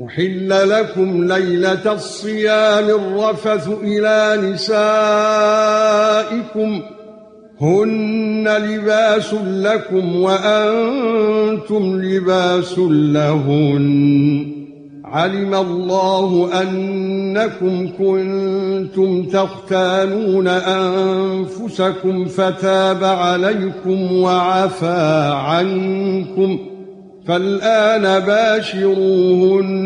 أحل لكم ليلة الصيام الرفث إلى نسائكم هن لباس لكم وأنتم لباس لهن علم الله أنكم كنتم تختانون أنفسكم فتاب عليكم وعفى عنكم فالآن باشروهن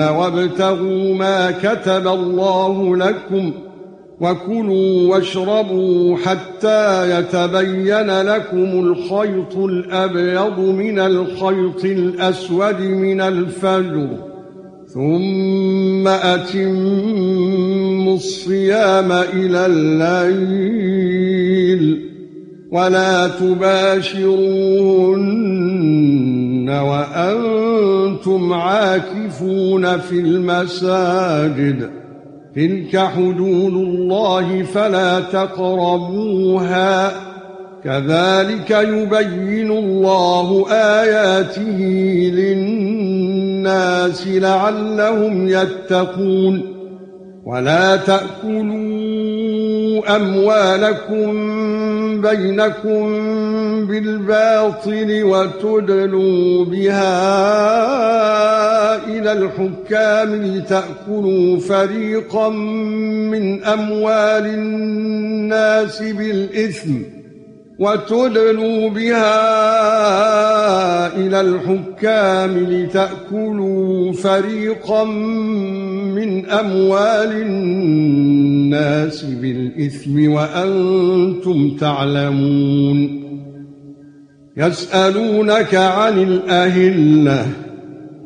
وابتغوا ما كتب الله لكم وكلوا واشربوا حتى يتبين لكم الخيط الأبيض من الخيط الأسود من الفجر ثم أتموا الصيام إلى الليل. ولا وأنتم عاكفون في المساجد. تلك حدود الله فلا تقربوها. كذلك يبين الله آياته للناس لعلهم يتقون. ولا تأكلوا أموالكم بينكم بالباطل وتدلوا بها إلى الحكام لتأكلوا فريقا من أموال الناس بالإثم وتدلوا بها إلى الحكام لتأكلوا فريقا من أموال الناس بالإثم وأنتم تعلمون. يسألونك عن الأهلة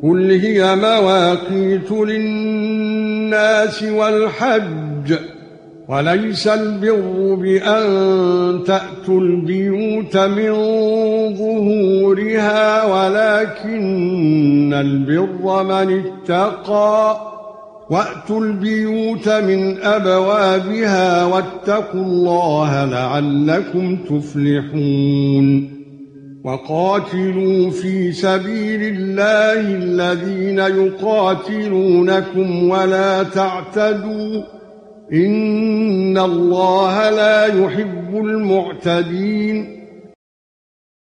قل هي مواقيت للناس والحج. وليس البر بأن تأتوا البيوت من ظهورها ولكن البر من اتقى. وأتوا البيوت من أبوابها واتقوا الله لعلكم تفلحون. وقاتلوا في سبيل الله الذين يقاتلونكم ولا تعتدوا. ان الله لا يحب المعتدين